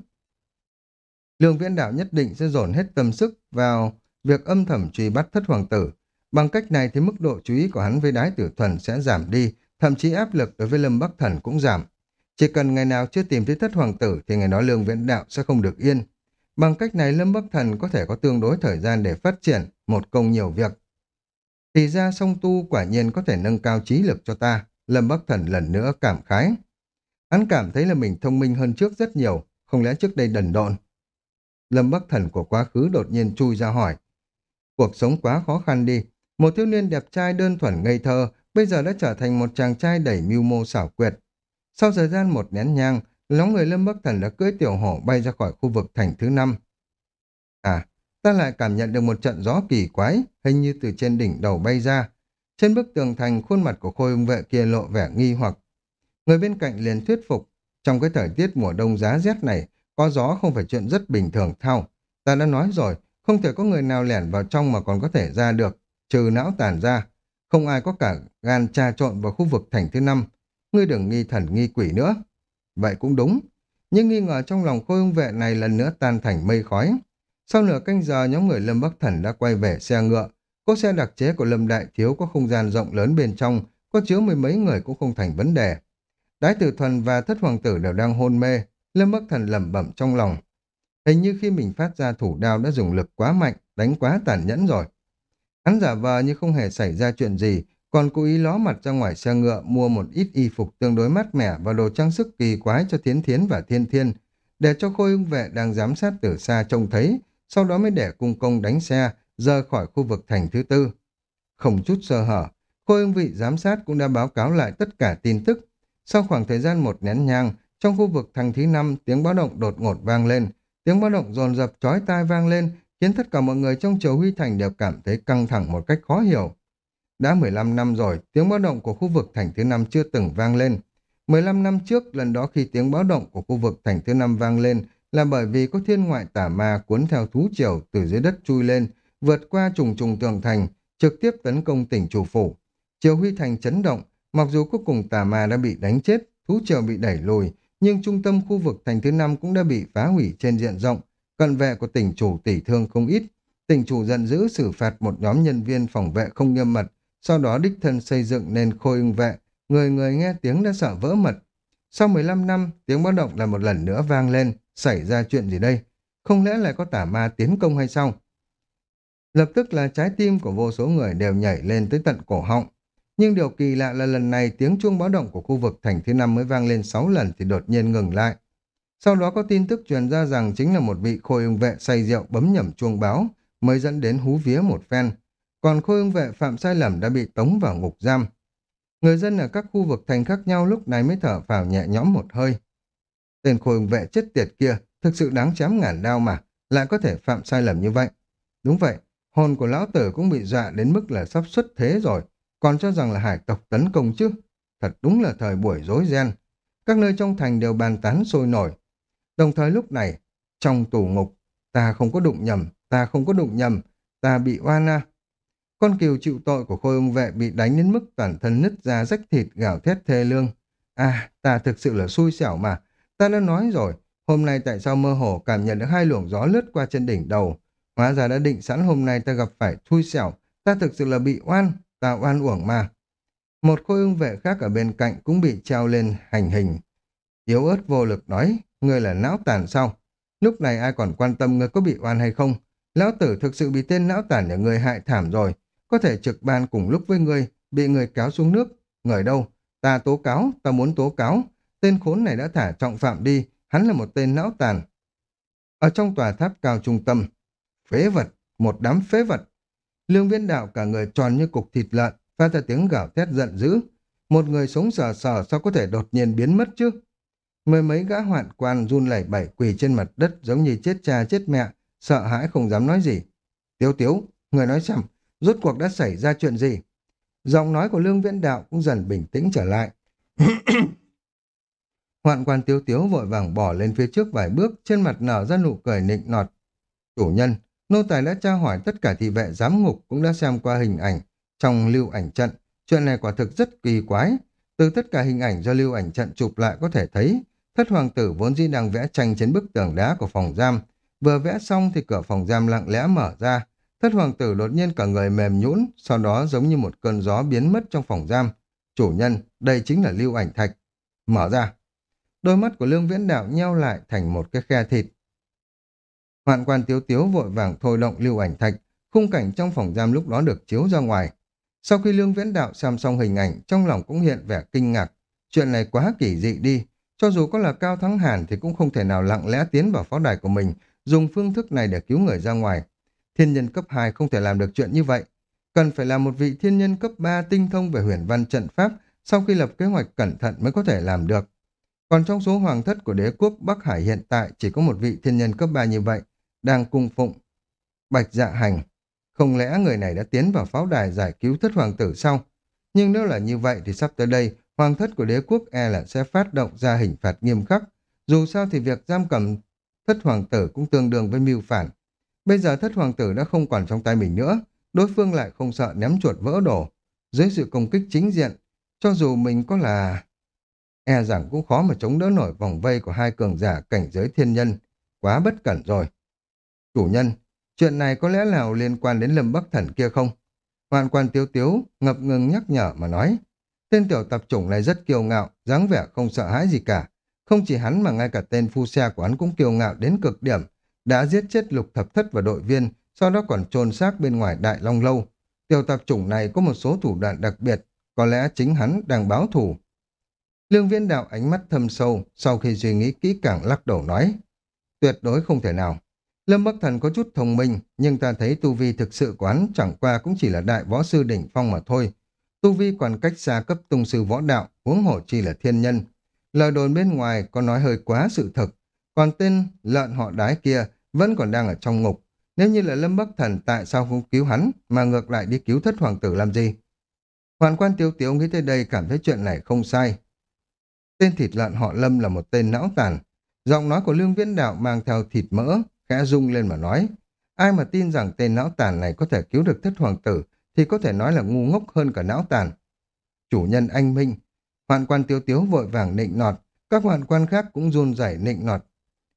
Lương Viễn Đạo nhất định sẽ dồn hết tâm sức vào việc âm thầm truy bắt thất hoàng tử. Bằng cách này thì mức độ chú ý của hắn với đái tử thuần sẽ giảm đi, thậm chí áp lực đối với Lâm Bắc Thần cũng giảm. Chỉ cần ngày nào chưa tìm thấy thất hoàng tử thì ngày đó lương viễn đạo sẽ không được yên. Bằng cách này Lâm Bắc Thần có thể có tương đối thời gian để phát triển một công nhiều việc. Thì ra song tu quả nhiên có thể nâng cao trí lực cho ta, Lâm Bắc Thần lần nữa cảm khái. Hắn cảm thấy là mình thông minh hơn trước rất nhiều, không lẽ trước đây đần độn. Lâm Bắc Thần của quá khứ đột nhiên chui ra hỏi, Cuộc sống quá khó khăn đi. Một thiếu niên đẹp trai đơn thuần ngây thơ, bây giờ đã trở thành một chàng trai đầy mưu mô xảo quyệt. Sau thời gian một nén nhang, lóng người Lâm Bắc Thần đã cưỡi tiểu hổ bay ra khỏi khu vực thành thứ năm. À, ta lại cảm nhận được một trận gió kỳ quái, hình như từ trên đỉnh đầu bay ra. Trên bức tường thành, khuôn mặt của khôi ung vệ kia lộ vẻ nghi hoặc. Người bên cạnh liền thuyết phục, trong cái thời tiết mùa đông giá rét này, có gió không phải chuyện rất bình thường thao. Ta đã nói rồi, không thể có người nào lẻn vào trong mà còn có thể ra được, trừ não tàn ra. Không ai có cả gan tra trộn vào khu vực thành thứ năm. Ngươi đừng nghi thần nghi quỷ nữa. Vậy cũng đúng. Nhưng nghi ngờ trong lòng khôi ung vệ này lần nữa tan thành mây khói. Sau nửa canh giờ, nhóm người Lâm Bắc Thần đã quay về xe ngựa. Cỗ xe đặc chế của Lâm Đại Thiếu có không gian rộng lớn bên trong, có chứa mười mấy người cũng không thành vấn đề. Đái Tử Thuần và Thất Hoàng Tử đều đang hôn mê. Lâm Bắc Thần lẩm bẩm trong lòng. Hình như khi mình phát ra thủ đao đã dùng lực quá mạnh, đánh quá tàn nhẫn rồi. Hắn giả vờ như không hề xảy ra chuyện gì, còn cố ý ló mặt ra ngoài xe ngựa mua một ít y phục tương đối mát mẻ và đồ trang sức kỳ quái cho Thiến Thiến và Thiên Thiên, để cho khôi ung vệ đang giám sát từ xa trông thấy, sau đó mới để cung công đánh xe, rời khỏi khu vực thành thứ tư. Không chút sơ hở, khôi ương vị giám sát cũng đã báo cáo lại tất cả tin tức. Sau khoảng thời gian một nén nhang, Trong khu vực thành thứ năm, tiếng báo động đột ngột vang lên. Tiếng báo động dồn dập chói tai vang lên, khiến tất cả mọi người trong triều Huy Thành đều cảm thấy căng thẳng một cách khó hiểu. Đã 15 năm rồi, tiếng báo động của khu vực thành thứ năm chưa từng vang lên. 15 năm trước, lần đó khi tiếng báo động của khu vực thành thứ năm vang lên là bởi vì có thiên ngoại tả ma cuốn theo thú triều từ dưới đất chui lên, vượt qua trùng trùng tường thành, trực tiếp tấn công tỉnh chủ phủ. Triều Huy Thành chấn động, mặc dù cuối cùng tà ma đã bị đánh chết, thú triều bị đẩy lùi, nhưng trung tâm khu vực thành thứ năm cũng đã bị phá hủy trên diện rộng, cận vệ của tỉnh chủ tỷ thương không ít. Tỉnh chủ giận dữ xử phạt một nhóm nhân viên phòng vệ không nghiêm mật, sau đó đích thân xây dựng nên khôi ưng vệ, người người nghe tiếng đã sợ vỡ mật. Sau 15 năm, tiếng báo động là một lần nữa vang lên, xảy ra chuyện gì đây? Không lẽ lại có tả ma tiến công hay sao? Lập tức là trái tim của vô số người đều nhảy lên tới tận cổ họng. Nhưng điều kỳ lạ là lần này tiếng chuông báo động của khu vực thành thứ năm mới vang lên 6 lần thì đột nhiên ngừng lại. Sau đó có tin tức truyền ra rằng chính là một vị khôi ưng vệ say rượu bấm nhầm chuông báo mới dẫn đến hú vía một phen. Còn khôi ưng vệ phạm sai lầm đã bị tống vào ngục giam. Người dân ở các khu vực thành khác nhau lúc này mới thở phào nhẹ nhõm một hơi. Tên khôi ưng vệ chết tiệt kia thực sự đáng chém ngàn đao mà, lại có thể phạm sai lầm như vậy. Đúng vậy, hồn của lão tử cũng bị dọa đến mức là sắp xuất thế rồi, còn cho rằng là hải tộc tấn công chứ. Thật đúng là thời buổi rối ren. Các nơi trong thành đều bàn tán sôi nổi. Đồng thời lúc này, trong tù ngục, ta không có đụng nhầm, ta không có đụng nhầm, ta bị oan à. Con kiều chịu tội của khôi ông vệ bị đánh đến mức toàn thân nứt ra rách thịt gào thét thê lương. À, ta thực sự là xui xẻo mà. Ta đã nói rồi, hôm nay tại sao mơ hồ cảm nhận được hai luồng gió lướt qua trên đỉnh đầu. Hóa ra đã định sẵn hôm nay ta gặp phải thui xẻo, ta thực sự là bị oan, ta oan uổng mà. Một khôi ưng vệ khác ở bên cạnh cũng bị treo lên hành hình. Yếu ớt vô lực nói, ngươi là não tàn sao? Lúc này ai còn quan tâm ngươi có bị oan hay không? Lão tử thực sự bị tên não tàn nhà ngươi hại thảm rồi. Có thể trực ban cùng lúc với ngươi, bị người kéo xuống nước. Người đâu? Ta tố cáo, ta muốn tố cáo. Tên khốn này đã thả trọng phạm đi, hắn là một tên não tàn. Ở trong tòa tháp cao trung tâm, phế vật, một đám phế vật. Lương viên đạo cả người tròn như cục thịt lợn, phát ra tiếng gào thét giận dữ. Một người sống sờ sờ sao có thể đột nhiên biến mất chứ? Mười mấy gã hoạn quan run lẩy bẩy quỳ trên mặt đất giống như chết cha chết mẹ, sợ hãi không dám nói gì. Tiếu tiếu, người nói xem, rốt cuộc đã xảy ra chuyện gì? Giọng nói của Lương Viễn Đạo cũng dần bình tĩnh trở lại. Hoạn quan tiếu tiếu vội vàng bỏ lên phía trước vài bước, trên mặt nở ra nụ cười nịnh nọt. Chủ nhân, nô tài đã tra hỏi tất cả thị vệ giám ngục cũng đã xem qua hình ảnh trong lưu ảnh trận. Chuyện này quả thực rất kỳ quái. Từ tất cả hình ảnh do lưu ảnh trận chụp lại có thể thấy, thất hoàng tử vốn dĩ đang vẽ tranh trên bức tường đá của phòng giam. Vừa vẽ xong thì cửa phòng giam lặng lẽ mở ra. Thất hoàng tử đột nhiên cả người mềm nhũn, sau đó giống như một cơn gió biến mất trong phòng giam. Chủ nhân, đây chính là lưu ảnh thạch. Mở ra. Đôi mắt của Lương Viễn Đạo nheo lại thành một cái khe thịt. Hoạn quan tiếu tiếu vội vàng thôi động lưu ảnh thạch, khung cảnh trong phòng giam lúc đó được chiếu ra ngoài. Sau khi Lương Viễn Đạo xem xong hình ảnh, trong lòng cũng hiện vẻ kinh ngạc. Chuyện này quá kỳ dị đi. Cho dù có là Cao Thắng Hàn thì cũng không thể nào lặng lẽ tiến vào pháo đài của mình, dùng phương thức này để cứu người ra ngoài. Thiên nhân cấp 2 không thể làm được chuyện như vậy. Cần phải là một vị thiên nhân cấp 3 tinh thông về huyền văn trận pháp sau khi lập kế hoạch cẩn thận mới có thể làm được. Còn trong số hoàng thất của đế quốc Bắc Hải hiện tại chỉ có một vị thiên nhân cấp 3 như vậy, đang cung phụng. Bạch dạ hành. Không lẽ người này đã tiến vào pháo đài giải cứu thất hoàng tử sau? Nhưng nếu là như vậy thì sắp tới đây, hoàng thất của đế quốc e là sẽ phát động ra hình phạt nghiêm khắc. Dù sao thì việc giam cầm thất hoàng tử cũng tương đương với mưu phản. Bây giờ thất hoàng tử đã không còn trong tay mình nữa, đối phương lại không sợ ném chuột vỡ đổ. Dưới sự công kích chính diện, cho dù mình có là... E rằng cũng khó mà chống đỡ nổi vòng vây của hai cường giả cảnh giới thiên nhân. Quá bất cẩn rồi. Chủ nhân, chuyện này có lẽ nào liên quan đến lâm bắc thần kia không? Hoàn quan tiếu tiếu, ngập ngừng nhắc nhở mà nói. Tên tiểu tập chủng này rất kiêu ngạo, dáng vẻ không sợ hãi gì cả. Không chỉ hắn mà ngay cả tên phu xe của hắn cũng kiêu ngạo đến cực điểm. Đã giết chết lục thập thất và đội viên, sau đó còn trôn xác bên ngoài đại long lâu. Tiểu tập chủng này có một số thủ đoạn đặc biệt, có lẽ chính hắn đang báo thù. Lương viên đạo ánh mắt thâm sâu, sau khi suy nghĩ kỹ càng lắc đầu nói. Tuyệt đối không thể nào. Lâm Bắc Thần có chút thông minh, nhưng ta thấy tu vi thực sự quán chẳng qua cũng chỉ là đại võ sư đỉnh phong mà thôi. Tu vi còn cách xa cấp tung sư võ đạo, huống hổ chi là thiên nhân. lời đồn bên ngoài có nói hơi quá sự thực, còn tên lợn họ đái kia vẫn còn đang ở trong ngục. Nếu như là Lâm Bắc Thần tại sao không cứu hắn mà ngược lại đi cứu thất hoàng tử làm gì? Hoàn quan tiêu tiếu nghĩ tới đây cảm thấy chuyện này không sai. Tên thịt lợn họ Lâm là một tên não tàn. Giọng nói của Lương Viễn Đạo mang theo thịt mỡ, khẽ rung lên mà nói. Ai mà tin rằng tên não tàn này có thể cứu được thất hoàng tử thì có thể nói là ngu ngốc hơn cả não tàn. Chủ nhân anh Minh, hoạn quan tiêu tiếu vội vàng nịnh nọt, các hoạn quan khác cũng run rẩy nịnh nọt.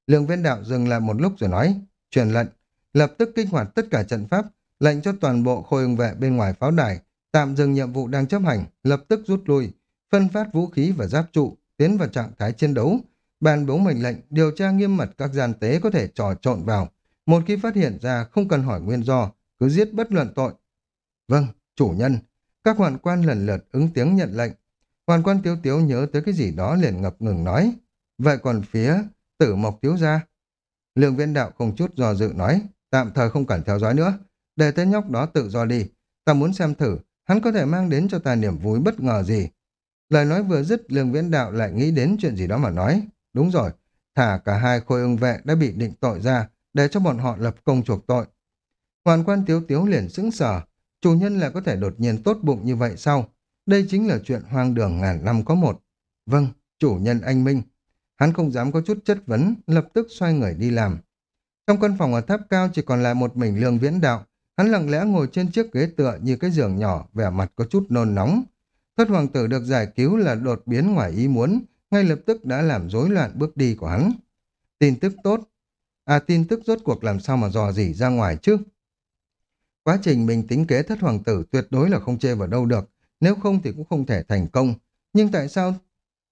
Lương Viễn Đạo dừng lại một lúc rồi nói, truyền lệnh, lập tức kích hoạt tất cả trận pháp, lệnh cho toàn bộ khôi ưng vệ bên ngoài pháo đài, tạm dừng nhiệm vụ đang chấp hành, lập tức rút lui, phân phát vũ khí và giáp trụ, tiến vào trạng thái chiến đấu, ban bố mệnh lệnh điều tra nghiêm mật các gian tế có thể trò trộn vào. Một khi phát hiện ra không cần hỏi nguyên do, cứ giết bất luận tội. Vâng, chủ nhân. Các hoàn quan lần lượt ứng tiếng nhận lệnh. Hoàn quan tiếu tiếu nhớ tới cái gì đó liền ngập ngừng nói. Vậy còn phía tử mộc tiếu ra? Lương viên đạo không chút do dự nói, tạm thời không cần theo dõi nữa. Để tên nhóc đó tự do đi. Ta muốn xem thử, hắn có thể mang đến cho ta niềm vui bất ngờ gì. Lời nói vừa dứt, Lương Viễn Đạo lại nghĩ đến chuyện gì đó mà nói. Đúng rồi, thả cả hai khôi ưng vệ đã bị định tội ra, để cho bọn họ lập công chuộc tội. Hoàn quan tiếu tiếu liền sững sờ, chủ nhân lại có thể đột nhiên tốt bụng như vậy sao? Đây chính là chuyện hoang đường ngàn năm có một. Vâng, chủ nhân anh Minh. Hắn không dám có chút chất vấn, lập tức xoay người đi làm. Trong căn phòng ở tháp cao chỉ còn lại một mình lương viễn đạo. Hắn lặng lẽ ngồi trên chiếc ghế tựa như cái giường nhỏ, vẻ mặt có chút nôn nóng. Thất hoàng tử được giải cứu là đột biến ngoài ý muốn, ngay lập tức đã làm rối loạn bước đi của hắn. Tin tức tốt. À tin tức rốt cuộc làm sao mà dò dỉ ra ngoài chứ? Quá trình mình tính kế thất hoàng tử tuyệt đối là không chê vào đâu được, nếu không thì cũng không thể thành công. Nhưng tại sao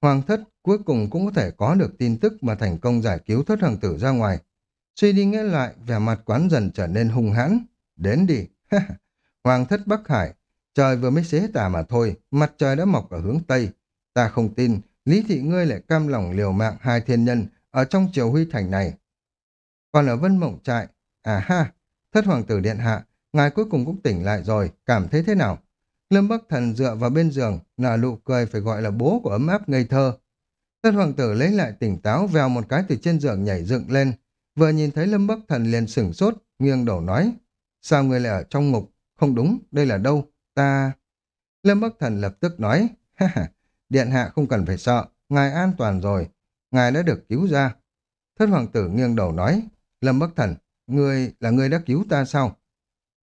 hoàng thất cuối cùng cũng có thể có được tin tức mà thành công giải cứu thất hoàng tử ra ngoài? Suy đi nghĩ lại, vẻ mặt quán dần trở nên hung hãn. Đến đi. hoàng thất Bắc Hải, trời vừa mới xế tà mà thôi, mặt trời đã mọc ở hướng Tây. Ta không tin, Lý thị ngươi lại cam lòng liều mạng hai thiên nhân ở trong triều huy thành này. Còn ở Vân Mộng Trại, à ha, thất hoàng tử điện hạ, ngài cuối cùng cũng tỉnh lại rồi, cảm thấy thế nào? Lâm Bắc Thần dựa vào bên giường, nở nụ cười phải gọi là bố của ấm áp ngây thơ. Thất hoàng tử lấy lại tỉnh táo, vèo một cái từ trên giường nhảy dựng lên. Vừa nhìn thấy Lâm Bắc Thần liền sửng sốt, nghiêng đầu nói. Sao người lại ở trong ngục? Không đúng, đây là đâu? Ta... Lâm Bắc Thần lập tức nói. Ha ha, Điện hạ không cần phải sợ, ngài an toàn rồi, ngài đã được cứu ra. Thất hoàng tử nghiêng đầu nói, Lâm Bắc Thần, ngươi là ngươi đã cứu ta sao?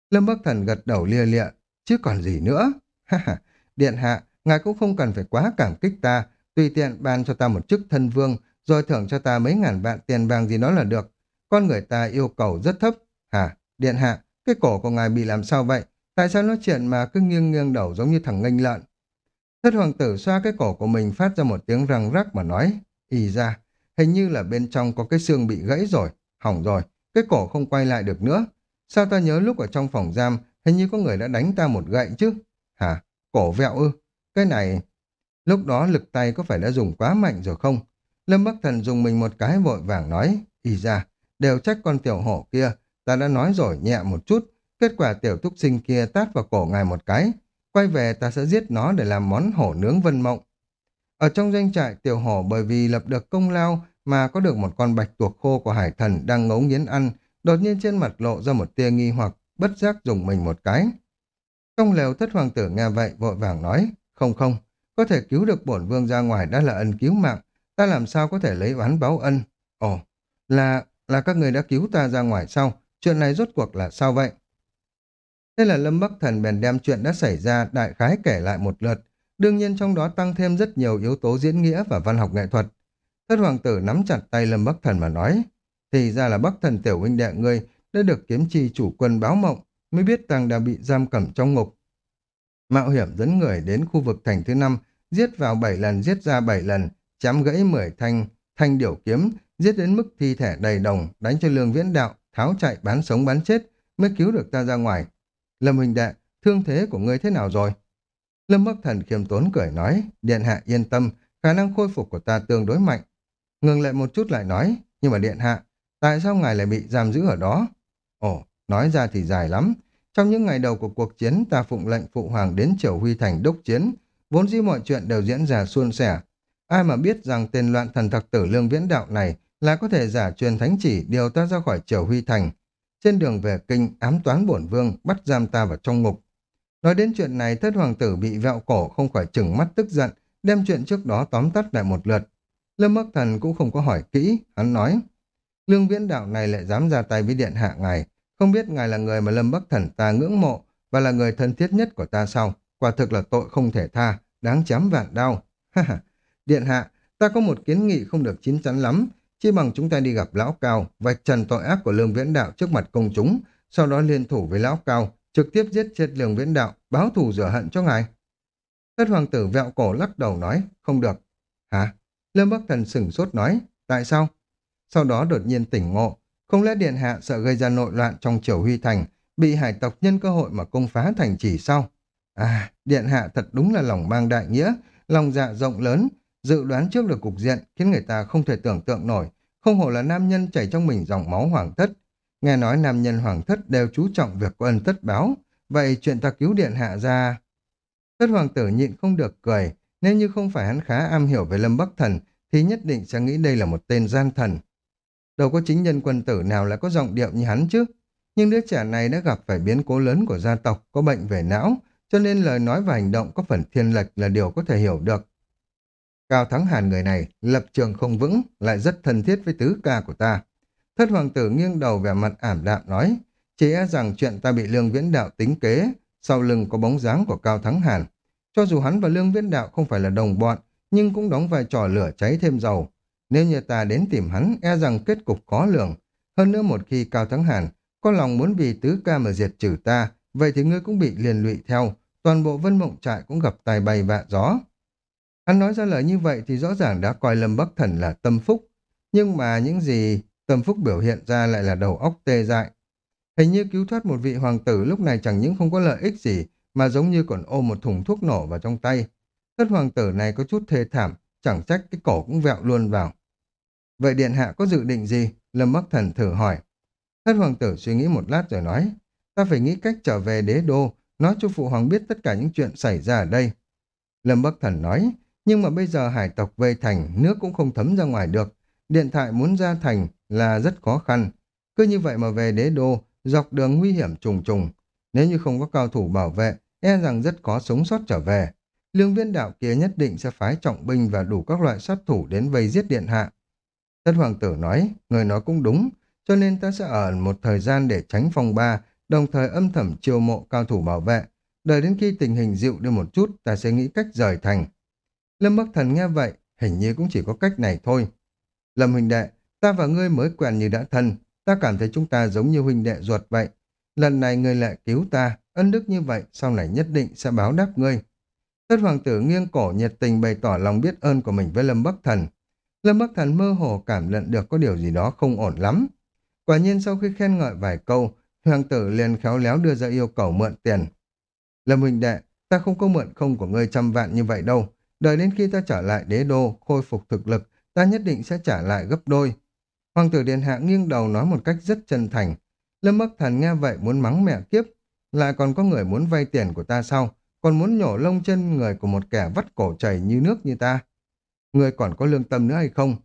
Lâm Bắc Thần gật đầu lia lịa, chứ còn gì nữa? Ha ha, điện hạ, ngài cũng không cần phải quá cảm kích ta, tùy tiện ban cho ta một chức thân vương, rồi thưởng cho ta mấy ngàn vạn tiền vàng gì đó là được. Con người ta yêu cầu rất thấp. Hả, điện hạ, cái cổ của ngài bị làm sao vậy? Tại sao nói chuyện mà cứ nghiêng nghiêng đầu giống như thằng nghênh lợn? Thất hoàng tử xoa cái cổ của mình phát ra một tiếng răng rắc mà nói, y ra, hình như là bên trong có cái xương bị gãy rồi, hỏng rồi, cái cổ không quay lại được nữa. Sao ta nhớ lúc ở trong phòng giam, hình như có người đã đánh ta một gậy chứ? Hả? Cổ vẹo ư? Cái này... Lúc đó lực tay có phải đã dùng quá mạnh rồi không? Lâm Bắc Thần dùng mình một cái vội vàng nói, y ra, đều trách con tiểu hổ kia, ta đã nói rồi nhẹ một chút, kết quả tiểu thúc sinh kia tát vào cổ ngài một cái, Quay về ta sẽ giết nó để làm món hổ nướng vân mộng. Ở trong doanh trại tiểu hổ bởi vì lập được công lao mà có được một con bạch tuộc khô của hải thần đang ngấu nghiến ăn, đột nhiên trên mặt lộ ra một tia nghi hoặc, bất giác dùng mình một cái. Trong lều thất hoàng tử nghe vậy vội vàng nói, không không, có thể cứu được bổn vương ra ngoài đã là ân cứu mạng, ta làm sao có thể lấy oán báo ân. Ồ, là, là các người đã cứu ta ra ngoài sau, chuyện này rốt cuộc là sao vậy? Thế là Lâm Bắc Thần bèn đem chuyện đã xảy ra đại khái kể lại một lượt, đương nhiên trong đó tăng thêm rất nhiều yếu tố diễn nghĩa và văn học nghệ thuật. Thất hoàng tử nắm chặt tay Lâm Bắc Thần mà nói, thì ra là Bắc Thần tiểu huynh đệ ngươi đã được kiếm trì chủ quân báo mộng, mới biết rằng đã bị giam cầm trong ngục. Mạo hiểm dẫn người đến khu vực thành thứ năm, giết vào bảy lần, giết ra bảy lần, chém gãy mười thanh, thanh điểu kiếm, giết đến mức thi thể đầy đồng, đánh cho lương viễn đạo, tháo chạy bán sống bán chết, mới cứu được ta ra ngoài. Lâm huynh đệ, thương thế của ngươi thế nào rồi? Lâm Bắc Thần khiêm tốn cười nói, Điện Hạ yên tâm, khả năng khôi phục của ta tương đối mạnh. Ngừng lại một chút lại nói, nhưng mà Điện Hạ, tại sao ngài lại bị giam giữ ở đó? Ồ, nói ra thì dài lắm. Trong những ngày đầu của cuộc chiến, ta phụng lệnh phụ hoàng đến triều Huy Thành đốc chiến, vốn dĩ mọi chuyện đều diễn ra suôn sẻ. Ai mà biết rằng tên loạn thần thật tử lương viễn đạo này là có thể giả truyền thánh chỉ điều ta ra khỏi triều huy thành. Trên đường về kinh, ám toán bổn vương, bắt giam ta vào trong ngục. Nói đến chuyện này, thất hoàng tử bị vẹo cổ không khỏi chừng mắt tức giận, đem chuyện trước đó tóm tắt lại một lượt. Lâm Bắc Thần cũng không có hỏi kỹ, hắn nói, lương viễn đạo này lại dám ra tay với điện hạ ngài, không biết ngài là người mà Lâm Bắc Thần ta ngưỡng mộ và là người thân thiết nhất của ta sao? Quả thực là tội không thể tha, đáng chém vạn đau. điện hạ, ta có một kiến nghị không được chín chắn lắm, chi bằng chúng ta đi gặp lão cao, vạch trần tội ác của lương viễn đạo trước mặt công chúng, sau đó liên thủ với lão cao, trực tiếp giết chết lương viễn đạo, báo thù rửa hận cho ngài. Thất hoàng tử vẹo cổ lắc đầu nói, không được. Hả? Lâm Bắc Thần sửng sốt nói, tại sao? Sau đó đột nhiên tỉnh ngộ, không lẽ Điện Hạ sợ gây ra nội loạn trong triều huy thành, bị hải tộc nhân cơ hội mà công phá thành chỉ sau À, Điện Hạ thật đúng là lòng mang đại nghĩa, lòng dạ rộng lớn, dự đoán trước được cục diện khiến người ta không thể tưởng tượng nổi, không hổ là nam nhân chảy trong mình dòng máu hoàng thất. Nghe nói nam nhân hoàng thất đều chú trọng việc có ân tất báo, vậy chuyện ta cứu Điện Hạ ra... Thất hoàng tử nhịn không được cười, nếu như không phải hắn khá am hiểu về Lâm Bắc Thần, thì nhất định sẽ nghĩ đây là một tên gian thần. Đâu có chính nhân quân tử nào lại có giọng điệu như hắn chứ. Nhưng đứa trẻ này đã gặp phải biến cố lớn của gia tộc, có bệnh về não, cho nên lời nói và hành động có phần thiên lệch là điều có thể hiểu được. Cao Thắng Hàn người này, lập trường không vững, lại rất thân thiết với tứ ca của ta. Thất hoàng tử nghiêng đầu vẻ mặt ảm đạm nói, chỉ e rằng chuyện ta bị lương viễn đạo tính kế, sau lưng có bóng dáng của Cao Thắng Hàn. Cho dù hắn và lương viễn đạo không phải là đồng bọn, nhưng cũng đóng vai trò lửa cháy thêm dầu. Nếu như ta đến tìm hắn, e rằng kết cục khó lường. Hơn nữa một khi Cao Thắng Hàn có lòng muốn vì tứ ca mà diệt trừ ta, vậy thì ngươi cũng bị liền lụy theo, toàn bộ vân mộng trại cũng gặp tài bay vạ gió. Hắn nói ra lời như vậy thì rõ ràng đã coi Lâm Bắc Thần là tâm phúc, nhưng mà những gì tâm phúc biểu hiện ra lại là đầu óc tê dại. Hình như cứu thoát một vị hoàng tử lúc này chẳng những không có lợi ích gì, mà giống như còn ôm một thùng thuốc nổ vào trong tay. Thất hoàng tử này có chút thê thảm, chẳng trách cái cổ cũng vẹo luôn vào. Vậy Điện Hạ có dự định gì? Lâm Bắc Thần thử hỏi. Thất hoàng tử suy nghĩ một lát rồi nói, ta phải nghĩ cách trở về đế đô, nói cho phụ hoàng biết tất cả những chuyện xảy ra ở đây. Lâm Bắc Thần nói, nhưng mà bây giờ hải tộc vây thành, nước cũng không thấm ra ngoài được. Điện thoại muốn ra thành là rất khó khăn. Cứ như vậy mà về đế đô, dọc đường nguy hiểm trùng trùng. Nếu như không có cao thủ bảo vệ, e rằng rất khó sống sót trở về. Lương viên đạo kia nhất định sẽ phái trọng binh và đủ các loại sát thủ đến vây giết điện hạ. Thất hoàng tử nói, người nói cũng đúng, cho nên ta sẽ ở một thời gian để tránh phòng ba, đồng thời âm thầm chiêu mộ cao thủ bảo vệ. Đợi đến khi tình hình dịu đi một chút, ta sẽ nghĩ cách rời thành. Lâm Bắc Thần nghe vậy, hình như cũng chỉ có cách này thôi. Lâm huynh đệ, ta và ngươi mới quen như đã thân, ta cảm thấy chúng ta giống như huynh đệ ruột vậy. Lần này ngươi lại cứu ta, ân đức như vậy, sau này nhất định sẽ báo đáp ngươi. Thất hoàng tử nghiêng cổ nhiệt tình bày tỏ lòng biết ơn của mình với Lâm Bắc Thần. Lâm Bắc Thần mơ hồ cảm nhận được có điều gì đó không ổn lắm. Quả nhiên sau khi khen ngợi vài câu, hoàng tử liền khéo léo đưa ra yêu cầu mượn tiền. Lâm huynh đệ, ta không có mượn không của ngươi trăm vạn như vậy đâu. Đợi đến khi ta trở lại đế đô, khôi phục thực lực, ta nhất định sẽ trả lại gấp đôi. Hoàng tử Điện Hạ nghiêng đầu nói một cách rất chân thành. Lâm Bắc Thần nghe vậy muốn mắng mẹ kiếp. Lại còn có người muốn vay tiền của ta sao? Còn muốn nhổ lông chân người của một kẻ vắt cổ chảy như nước như ta? Người còn có lương tâm nữa hay không?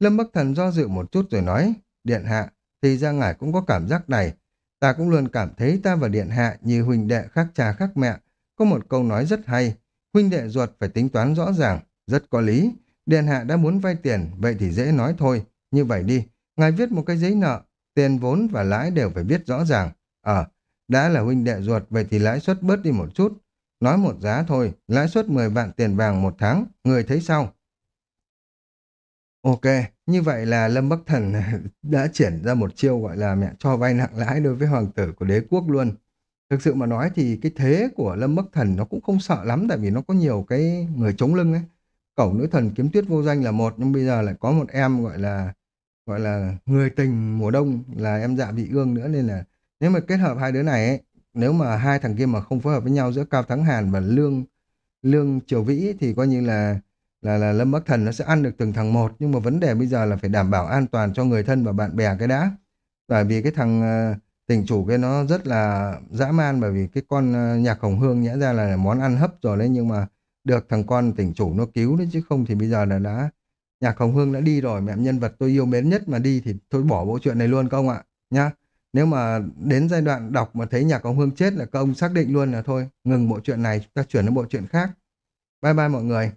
Lâm Bắc Thần do dự một chút rồi nói. Điện Hạ, thì ra ngài cũng có cảm giác này. Ta cũng luôn cảm thấy ta và Điện Hạ như huynh đệ khác cha khác mẹ. Có một câu nói rất hay. Huynh đệ ruột phải tính toán rõ ràng, rất có lý. Điện Hạ đã muốn vay tiền, vậy thì dễ nói thôi. Như vậy đi, ngài viết một cái giấy nợ, tiền vốn và lãi đều phải viết rõ ràng. Ờ, đã là huynh đệ ruột, vậy thì lãi suất bớt đi một chút. Nói một giá thôi, lãi suất 10 vạn tiền vàng một tháng, người thấy sao? Ok, như vậy là Lâm Bắc Thần đã triển ra một chiêu gọi là mẹ cho vay nặng lãi đối với hoàng tử của đế quốc luôn. Thực sự mà nói thì cái thế của Lâm Bắc Thần nó cũng không sợ lắm tại vì nó có nhiều cái người chống lưng ấy. Cẩu nữ thần kiếm tuyết vô danh là một nhưng bây giờ lại có một em gọi là gọi là người tình mùa đông là em dạ vị ương nữa nên là nếu mà kết hợp hai đứa này ấy, nếu mà hai thằng kia mà không phối hợp với nhau giữa Cao Thắng Hàn và Lương Lương Triều Vĩ thì coi như là là là Lâm Bắc Thần nó sẽ ăn được từng thằng một nhưng mà vấn đề bây giờ là phải đảm bảo an toàn cho người thân và bạn bè cái đã bởi vì cái thằng uh, tỉnh chủ cái nó rất là dã man, bởi vì cái con ờ, nhạc hồng hương nhẽ ra là món ăn hấp rồi đấy, nhưng mà được thằng con tỉnh chủ nó cứu đấy, chứ không thì bây giờ là đã, nhạc hồng hương đã đi rồi, mẹ nhân vật tôi yêu mến nhất mà đi thì thôi bỏ bộ chuyện này luôn các ông ạ, nhá. Nếu mà đến giai đoạn đọc mà thấy nhạc hồng hương chết là các ông xác định luôn là thôi, ngừng bộ chuyện này, chúng ta chuyển đến bộ chuyện khác. Bye bye mọi người.